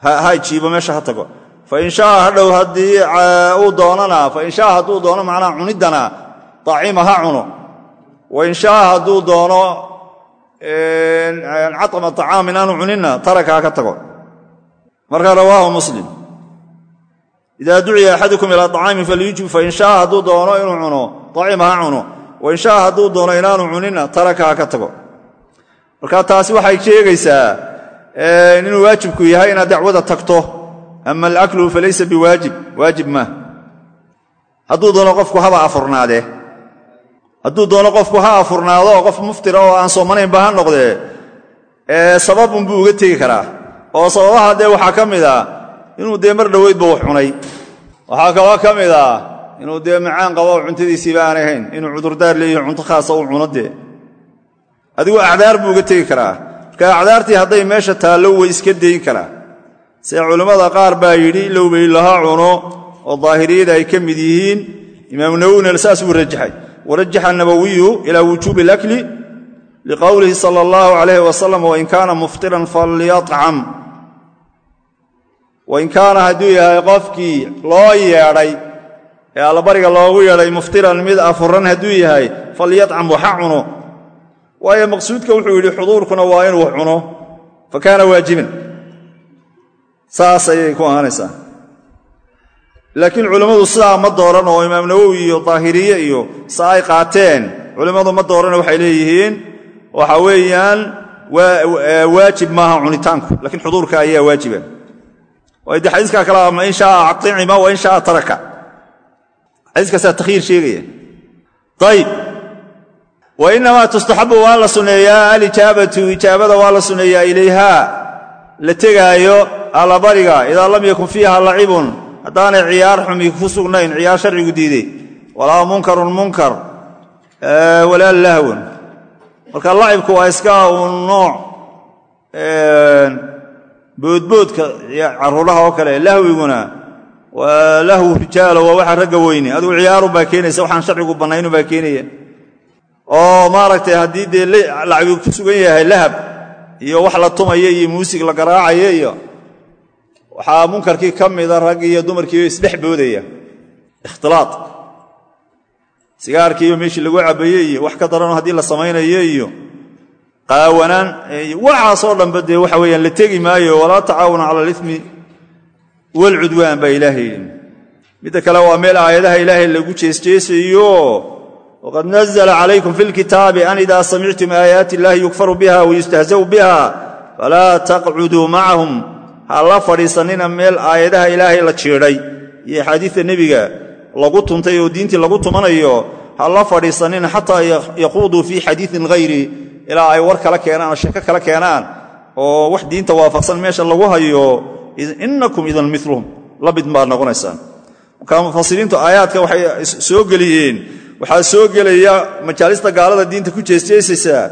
Ha jiibo meesha ha tago. Fain shaa hadhow haddii uu doonana fain shaa hadduu doono macnaha cuniddana acima ha cuno. Wain shaa hadduu doono catama acaam inaanu cuninna taraka ka tago. Marka rawaahu muslim. Idaa duciya axadukum ilaa acaamin falyujib fain shaa hadduu doono inuu cuno acima ha cuno. Wain shaa hadduu doono inaanu cuninna taraka ha ka tago marka taasi waxay sheegaysaa inuu waajibku yahay inaad dacwada tagto. Ama alaklu falaysa biwaajib waajib maa hadduu doono qofku haba afurnaadee hadduu doono qofku ha afurnaado qof muftira oo aan soomanaynba ha noqdee sababunbuu uga tegi karaa. Oo sababaha dee waxaa ka mid a inuu dee mar dhoweydba wax cunay. Waxaa kaloo ka mid ah inuu dee macaan qabo cuntadiisiiba aanay hayn inuu cudurdaar leeyahi cunto khaasa u cuno dee adigu acdaar buu uga tegi karaa. Marka acdaartii hadday meesha taallo way iska dayn karaa. See culimmada qaar baa yidhi lowbay laha cuno oo daahiriyada ay ka mid yihiin. Imaamu nawowina saas buu rajaxay. Warajaxa nawowiyu ilaa wujuubi alakli liqowlihi sala allahu calayh wasalam wain kaana muftiran falyacam wain kaana hadduu yahay qofkii loo yeedhay ee allabariga loogu yeedhay muftiran mid afuran hadduu yahay falyacam waxa cuno waayo maqsuudka wuxuu yidhi xuduurkuna waa inuu cuno. Fa kaana waajiban saas ayay ku ahaanaysaa. Laakiin culimmadu sidaa ma dooran oo imaam nawowi iyo daahiriye iyo sa ay qaateen culimmadu ma dooran waxay leeyihiin waxa weeyaan waajib maaha cunitaanku. Lakiin xuduurka ayaa waajiba. Waayo dee xadiiska kale ama in shaaa acima wa in shaaa taraka. Xadiiskaasaa takhiir sheegaya. Ayib wa inamaa tustaxabu waa la sunneeyaa. Alijaabatu ijaabada waa la sunneeyaa ilayha. La tegaayo allabariga idaa lam yakun fiiha lacibun. Haddaanay ciyaar xumi ku sugnayn ciyaar sharcigu diiday walaa munkarun munkar. Walaa lahwun. Marka lacibku waa iska uun nooc boodboodka caruuraha oo kale lahwiguna. Lahwu rijaalo waa waxa ragga weyne. Adigu ciyaarunbaa keenaysa waxaan sharcigu bannaynunbaa keenaya oo maaragtay haddii dee lacbigu ku sugan yahay lahab iyo wax la tumaya iyo muusig la garaacaya iyo waxaa munkarkii ka mida rag iyo dumarkiiyo isdhex boodaya. Ikhtilaa sigaarkiiyo meeshii lagu cabayey iyo wax ka daranoo haddii la samaynayo iyo qaawanaan waxaasoo dhanba dee waxa weyaan la tegi maayo walaa tacaawuna cala alimi walcudwaan baa ilaahay yidhi. Midda kale waa meel aayadaha ilaahay lagu jeesjeesayo waqad nazla calaykum fi lkitaabi an idaa samictum aayaati illahi yukfaru biha wayustahzaw biha falaa taqcuduu macahum ha la fadhiisanina meel aayadaha ilaahay la jiidhay iyo axaadiidta nebiga lagu tuntay oo diintii lagu tumanayo ha la fadhiisanina xataa yaquuduu fii xadiiin hayri ilaa ay war kala keenaan oo sheeko kala keenaan oo wax diinta waafaqsan meesha lagu hayo inakum idan miluhum labid baad noqonaysaan marka mufasiriintu soo geliyeen waxaa soo gelaya majaalista gaalada diinta ku jeesjeesaysaa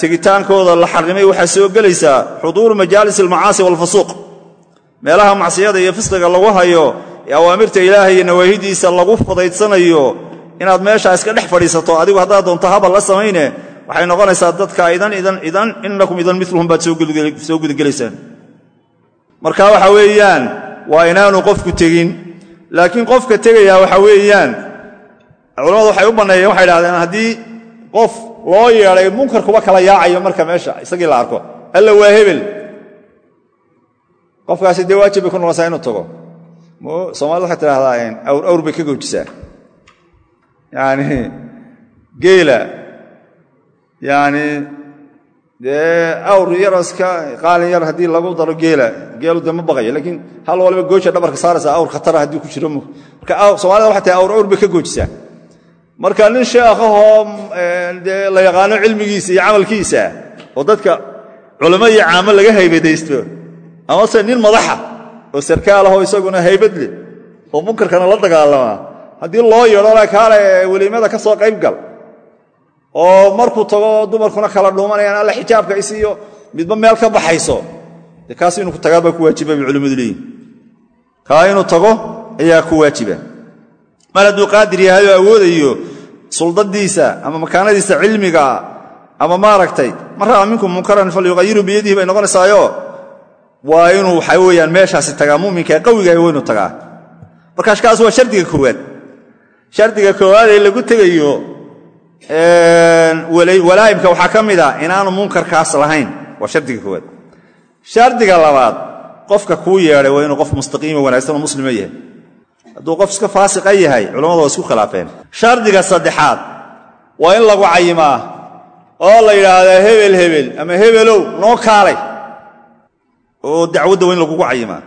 tegitaankooda la xarimay waxaa soo gelaysaa xuduuru majaalis almacaasi waalfusuuq meelaha macsiyada iyo fisqiga lagu hayo ee awaamirta ilaahay iyo nawaahidiisa lagu fadaydsanayo inaad meeshaa iska dhex fadhiisato adigu haddaad doonto habal la samayne waxay noqonaysaa dadka idan inakum idan miluhum baad soo gudagelaysaan marka waxa weeyaan waa inaanu qofku tegin laakiin qofka tegayaa waxa weeyaan culamadu waxay u banneeyeen waxay dhahdeen haddii qof loo yeedhay munkar kuba kala yaacayo marka meesha isagii la arko. Alla waa hebel. Qofkaasi dee waajib bay ku noqonaysaa inuu tago. Soomaalida waxay tidhahdaa awr awr bay ka goojisaa. Yani geela. Yani dee awr yaroska qaalin yar haddii lagu daro geela. Geelu dee ma laakiin hal waliba gooja dhabarka saaraysa awr khatara haddii ku jiro marka soomaalida waxay tahay awr awr bay ka goojisaa marka nin sheekhahoo dee la yaqaano cilmigiisa iyo camalkiisa oo dadka culamo iyo caamo laga haybadaysto amase nin madaxa oo sarkaalahoo isaguna haybad leh oo munkarkana la dagaalamaa haddii loo yeedho kaale weliimada ka soo qayb gal oo markuu tago dumarkuna kala dhuumanayaan alla xijaabka isiiyo midba meel ka baxayso. De kaas inuu tagaa baa ku waajiba bay culimmadu leeyihiin kaa inuu tago ayaa ku waajiba. Mar hadduu qaadir yahay oo awoodayo suldadiisa ama makaanadiisa cilmigaa ama maaragtay man ra'a minkum munkaran falyuqayiru biyadihi bay noqonaysaayo? Waa inuu waxaa weyaan meeshaasi tagaa muminka qawigaah waa inuu tagaa. Markaas kaas waa shardiga koowaad. Shardiga koowaad ee lagu tegayo walaa'imka waxaa ka mid a inaanu munkarkaas lahayn. Waa shardiga koowaad. Shardiga labaad qofka kuu yeedhay waa inuu qof mustaqiima wanaagsan oo muslima yahay. Hadduu qof iska faasiqa yahay culamadu waa isku khilaafeen. Shardiga saddexaad waa in lagu cayimaa oo la yidhaahdaa hebel hebel ama hebelow noo kaalay oo dacwadda waa in lagugu cayimaa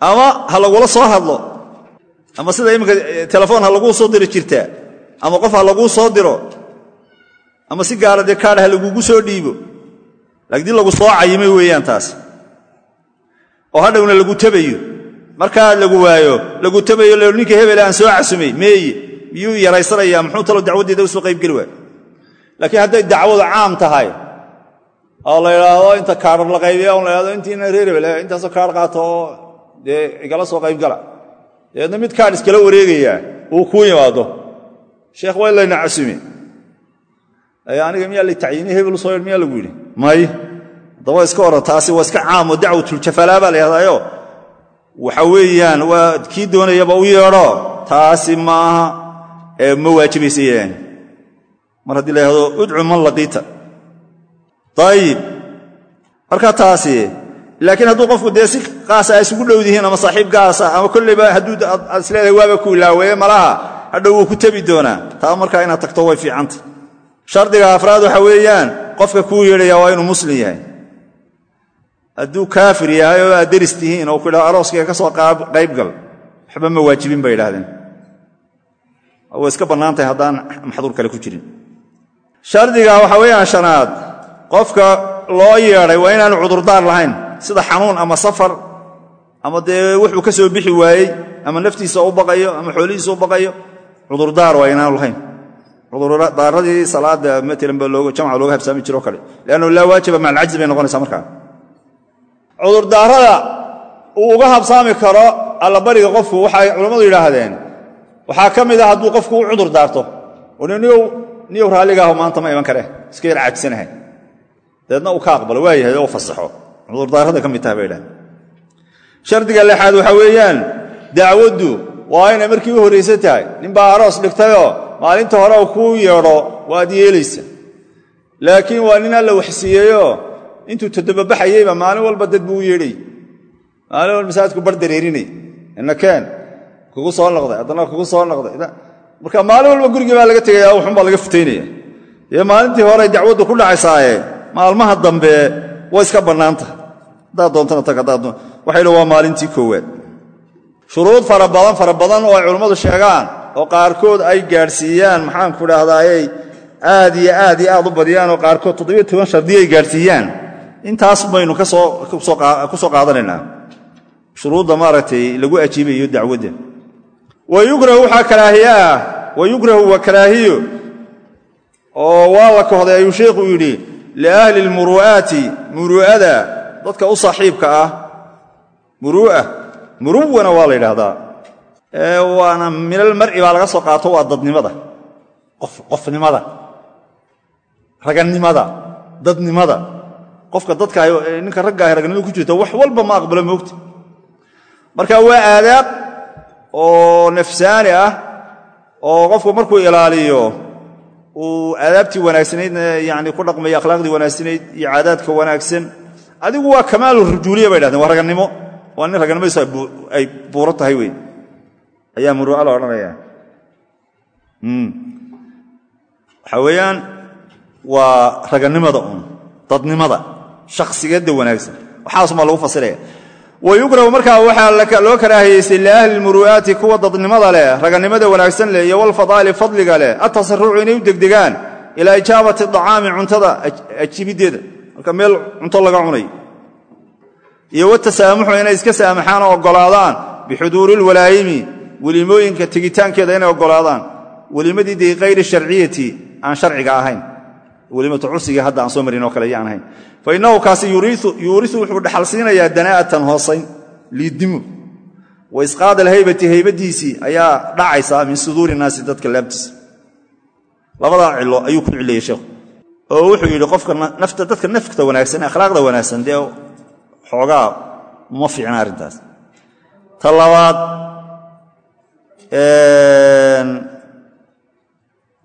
ama ha lagula soo hadlo ama sida iminka telefoon ha laguu soo diri jirtaa ama qof ha laguu soo diro ama si gaara dee kaadh ha lagugu soo dhiibo laakiin dii lagu soo cayimay weeyaan taas. Oo hadhowna lagu tabayo markaa lagu waayo lagu tabayo l hebele aan soo casumay meeye miyuu yaraysanayaa muxuu talo dacwaddeeda u soo qaybgeli waay laakiin hadday dacwadu caam tahay oo la idhaahdo inta kaadhar la qaybiya on la idhahdo intiina reer hebel intaasoo kaadh qaato oo dee igala soo qaybgala dabeedna mid kaadh iskala wareegayaa uu kuu yimaado sheekh waa layna casume aniga miyaa la tacyiinay hebel soo miyaa lagu yidhi? May. Haddaba iska ora taasi waa iska caamo dacwatuljafalaa baa la yhahdaayo waxa weeyaan waa kii doonayaba u yeedho taasi maaha ma waajibaysayaan mar haddii la udcu man laqiita. Ayib marka taasi laakiin hadduu qofku dee si qaasa ay isugu dhowdihiin ama saaxiib gaasa ama kolleyba hadduu isleedahay waaba ku ilaaweeye malaha hadhow wuu ku tabi doonaa. Taa markaa inaad tagto way fiicanta. Shardiga afraad waxa weeyaan qofka kuu yeedhaya waa inuu muslim yahay. Hadduu kaafir yahay oo aad deris tihiin oo ku arooskayga ka soo qaybgal waxba ma waajibin bay idhahdeen way iska bannaan tahay haddaan kale ku jirin. Shardiga waxa weeyaan shanaad qofka loo yeedhay waa inaanu cudurdaar lahayn sida xanuun ama safar ama dee wuxuu ka soo bixi waayey ama naftiisa u baqayo ama xoolihiisa u baqayo cudurdaar waa inaanu lahayn. Cudurdaaradii salaada maalan ba jamca looga habsaami jiro kale. Leannu laa waajiba maca alcajzi bay noqonaysaa markaa. Cudurdaarada uu uga habsaami karo allabariga qofku waxay culammadu yidhaahdeen waxaa ka mid a hadduu qofku u cudur daarto. Niyow raalligaaho maanta ma iman kare iska yar caajisanahay. Dabeedna uu ka aqbalo waayahay oo fasaxo. Cudurdaarada ka mid taha bay idhahdeen shardiga lexaad waxaa weeyaan dacwaddu waa inay markii u horraysan tahay. Ninbaa aroos dhigtayoo maalinta hore u kuu yeedho waad yeelaysa. Laakiin waa nin alla waxsiiyeyoo intuu toddobabaxayeyba maalin walba dad buu yeedhay. Maalin walba masaajidku bar dareerinay. Ina keen. Kugu soo noqday. Haddana kugu soo noqday. Marka maalin walba gurigii baa laga tegaya waxun baa laga futaynaya dee maalintii hore dacwaddu ku dhacaysaaye maalmaha dambe way iska bannaantah haddaad doontana tag haddaad waxay dhan waa maalintii koowaad shuruud fara badan fara badan oo ay culammadu sheegaan oo qaarkood ay gaadhsiiyaan maxaanku dhahdaayey aad iyo aad iyo aad u badiyaan oo qaarkood toddobiyo toban shardiyo ay gaadhsiiyaan. Intaas baynu ku soo qaadanaynaa. Shuruudda maaragtay lagu ajiibayo dacwadda. Wayukrahu waxaa karaahiyaah wayukrahu waa karaahiyo oo waa la kohday ayuu sheikhu yidhi liahli lmuru'aati muru'ada dadka u saaxiibka ah muru'a muruwana waa la yidhaahdaa. Waana minal mar'i baa laga soo qaato waa dadnimada. Qofnimada. Ragannimada. Dadnimada. Qofka dadka ninka raggaahi ragnimada ku jirta wax walba ma aqbalo moogta marka waa aadaab oo nafsaani ah oo qofku markuu ilaaliyo uu aadaabtii wanaagsanaydna yani ku dhaqmayo akhlaaqdii wanaagsanayd iyo caadaadka wanaagsan adigu waa kamaalu rujuuliya bay dhahdeen waa ragannimo waa nin raganimadiisu ay buuro tahay wey ayaa muru'a la odhanaya waxaa weeyaan waa ragannimada uun dadnimada shakhsigeedda wanaagsan. Waxaasumaa lagu fasiraya. Wayukrahu markaa waxaa loo karaahiyeystay liahli lmuru'aati kuwa dadnimada leh ragannimada wanaagsan leh iyo walfadaa'ili fadliga leh. Atasarucu inay u degdegaan ilaa ijaabati acaami cuntada ajibiddeeda marka meel cunto laga cunay iyo watasaamuxu inay iska saamaxaan oo oggolaadaan bixuduuri lwalaayimi welimooyinka tegitaankeeda inay oggolaadaan welimadii dee kayri sharciyati aan sharciga ahayn welimatu cursigii hadda aan soo marin kale yaan fa innahu kaasi yuuriu wuxuu dhaxal siinayaa danaa'atan hoosayn liidnimo. Wa isqaad alhaybati haybadiisii ayaa dhacaysaa min suduuri naasi dadka laabtiisa. Labadaa cilo ayuu ku cileeyey sheekhu. Oo wuxuu yidhi qofka dadka nafta wanaagsan akhlaaqda wanaagsan dee xoogaa uma fiicna arrintaas. Ta labaad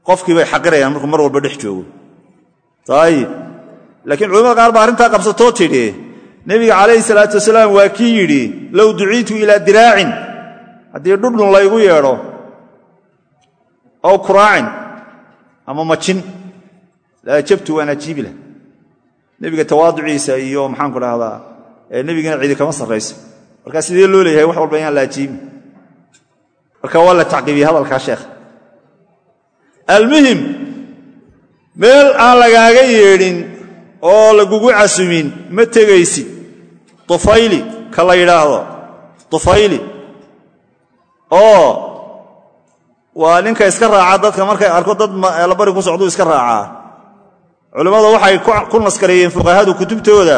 qofkii bay xaqirayaan markuu mar walba dhex joogo. Ayib laakiin culamada qaar baa arrintaa qabsatoo tidhi nebiga calayhi salaatu wasalaam waa kii yidhi low duciitu ilaa diraacin. Haddii dhudhun laygu yeedho ow kuraacin ama majin laajabtu waan ajiibi lah. Nebiga tawaaduciisa iyo maxaanku dhahdaa nebigana cidi kama sarrayso. Markaa sidee loo leeyahay wax walba inaan la ajiibin marka waa la tacqiibiyey hadalkaa sheekha almuhim meel aan lagaaga yeedhin oo lagugu casumin ma tegaysid. Tufayli ka la yidhaahdo. Tufayli. Oo waa ninka iska raaca dadka markay arko dad labari ku socduu iska raacaa culimmadu waxay ku naskareeyeen fuqahadu kutubtooda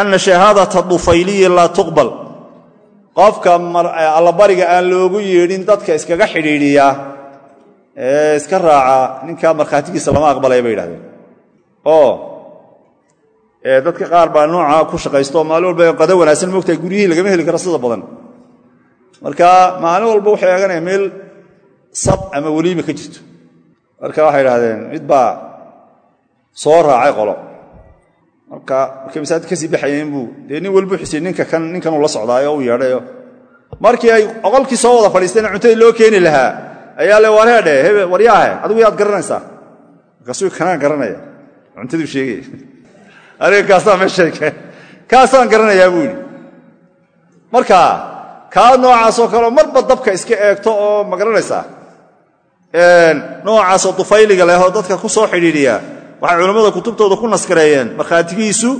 anna shahaadata dufayliyi laa tuqbal. Qofka allabariga aan loogu yeedhin dadka iskaga xidhiidhiya ee iska raaca ninka markhaatigiisa lama aqbalaya bay yidhahdeen. Oo dadka qaar baa nooca ku shaqaysto maalin walba qado wanaagsan moogtahay guryihii lagama heli karo sida badan. Marka maalin walba waxay eeganaya meel sab ama weliima ka jirto. Marka waxay idhahdeen mid baa soo raacay qolo marka markay masaajid ka sii baxayeen buu dee nin walbu xusey ninka kan ninkanuu la socdaayo u yeedhayo. Markii ay oqolkii soo wada fadhiisteen cuntadii loo keeni lahaa ayaa le wareedhe hebe waryaahe adigu yaad garanaysaa. Markaasuu kanaan garanaya cuntaduu sheegaya aniga kaasaan meesha kaasaan garanayaa buu yidhi. Marka kaa noocaasoo kaleo marba dabka iska eegto oo ma garanaysaa. Noocaasoo dufayliga leh oo dadka ku soo xidhiidhiya waxay culammada kutubtooda ku naskareeyeen markhaatigiisu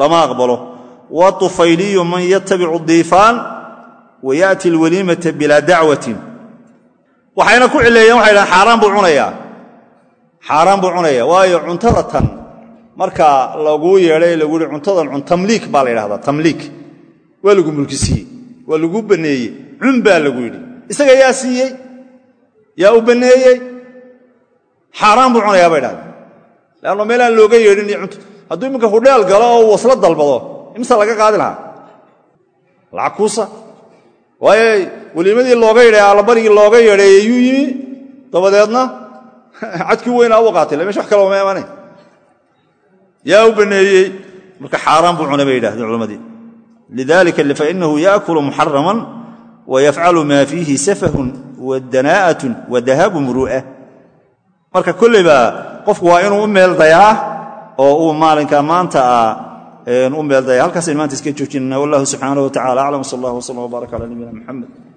lama aqbalo. Wa tufayliyu man yatabicu diifaan wa yaati alwaliimata bilaa dacwatin waxayna ku cileeyeen waxay dhahan xaaraan buu cunayaa xaaraan buu cunaya. Waayo cuntada tan marka laguu yeedhay lagu yihi cuntadan cun tamliik baa la yidhahdaa tamliik. Waa lagu mulkisiiyey waa lagu banneeyey cun baa lagu yidhi. Isaga yaa siiyey yaa u banneeyey xaaraan buu cunayaa bay dhahdeen leanno meelaan looga yeedhin hadduu iminka hudheel galo oo wasla dalbado imse laga qaadi lahaa? Lacag kuusa. Waayo looga yedhay allabarigii looga yeedhay yuu yimi. Dabadeedna cadkii weynaa u qaatay. Mesh wax kaloo ma imanay yaa u banneeyey marka xaaraan buu cunay bay yidhahdeen culammadii lidalika fainahu yaakulu muxaraman wa yafcalu maa fiihi safahun wa danaa'atun wa dahaabu muru'a marka kolleybaa qofku waa inuu u meel dayaa oo uu maalinka maanta ah u meel daya halkaasaynu maanta iska joojinana wallahu subxaanaه wa tacala aclam sal allah wslam wbaarak cala nabiyina muxamed